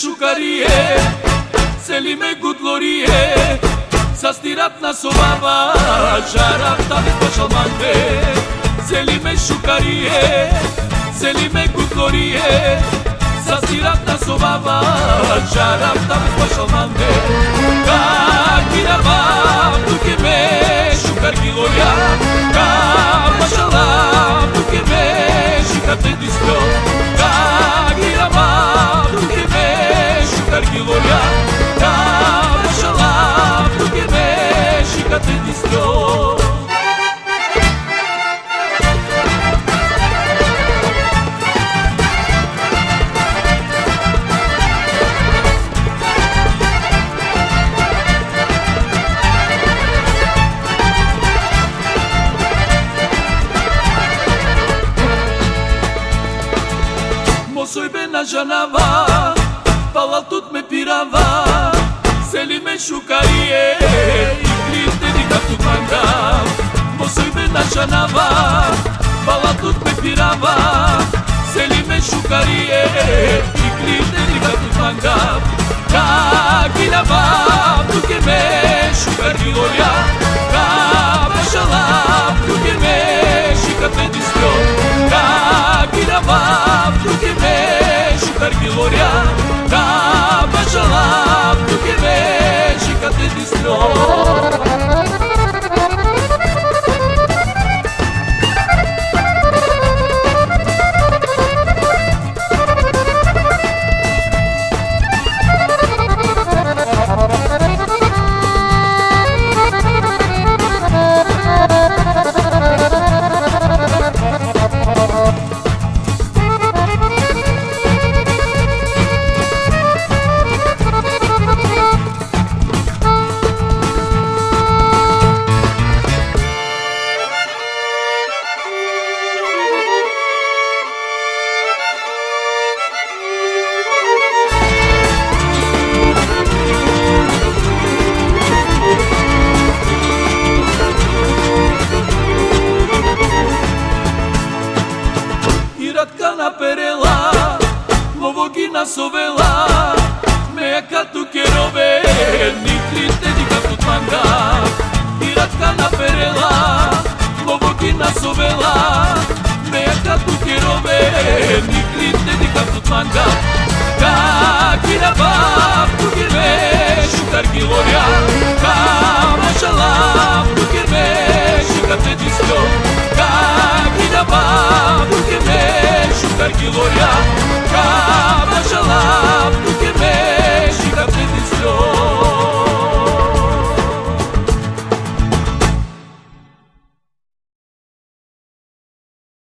шукарие Селиме гудлорие застират на собава Жарав да без башалманбе Селиме шукарие Селиме гудлорие застират на собава Жарав да манде. Мосој бе на жанава, палатот ме пирава, сели ме шукарие, и клите ни капту манга. Мосој бе на жанава, палатот ме пирава, сели oh. Наперела, лово ги насовела, меја като керове, никрите ни кату манга. И на наперела, лово ги насовела, меја като керове, никрите ни кату манга. gloriando.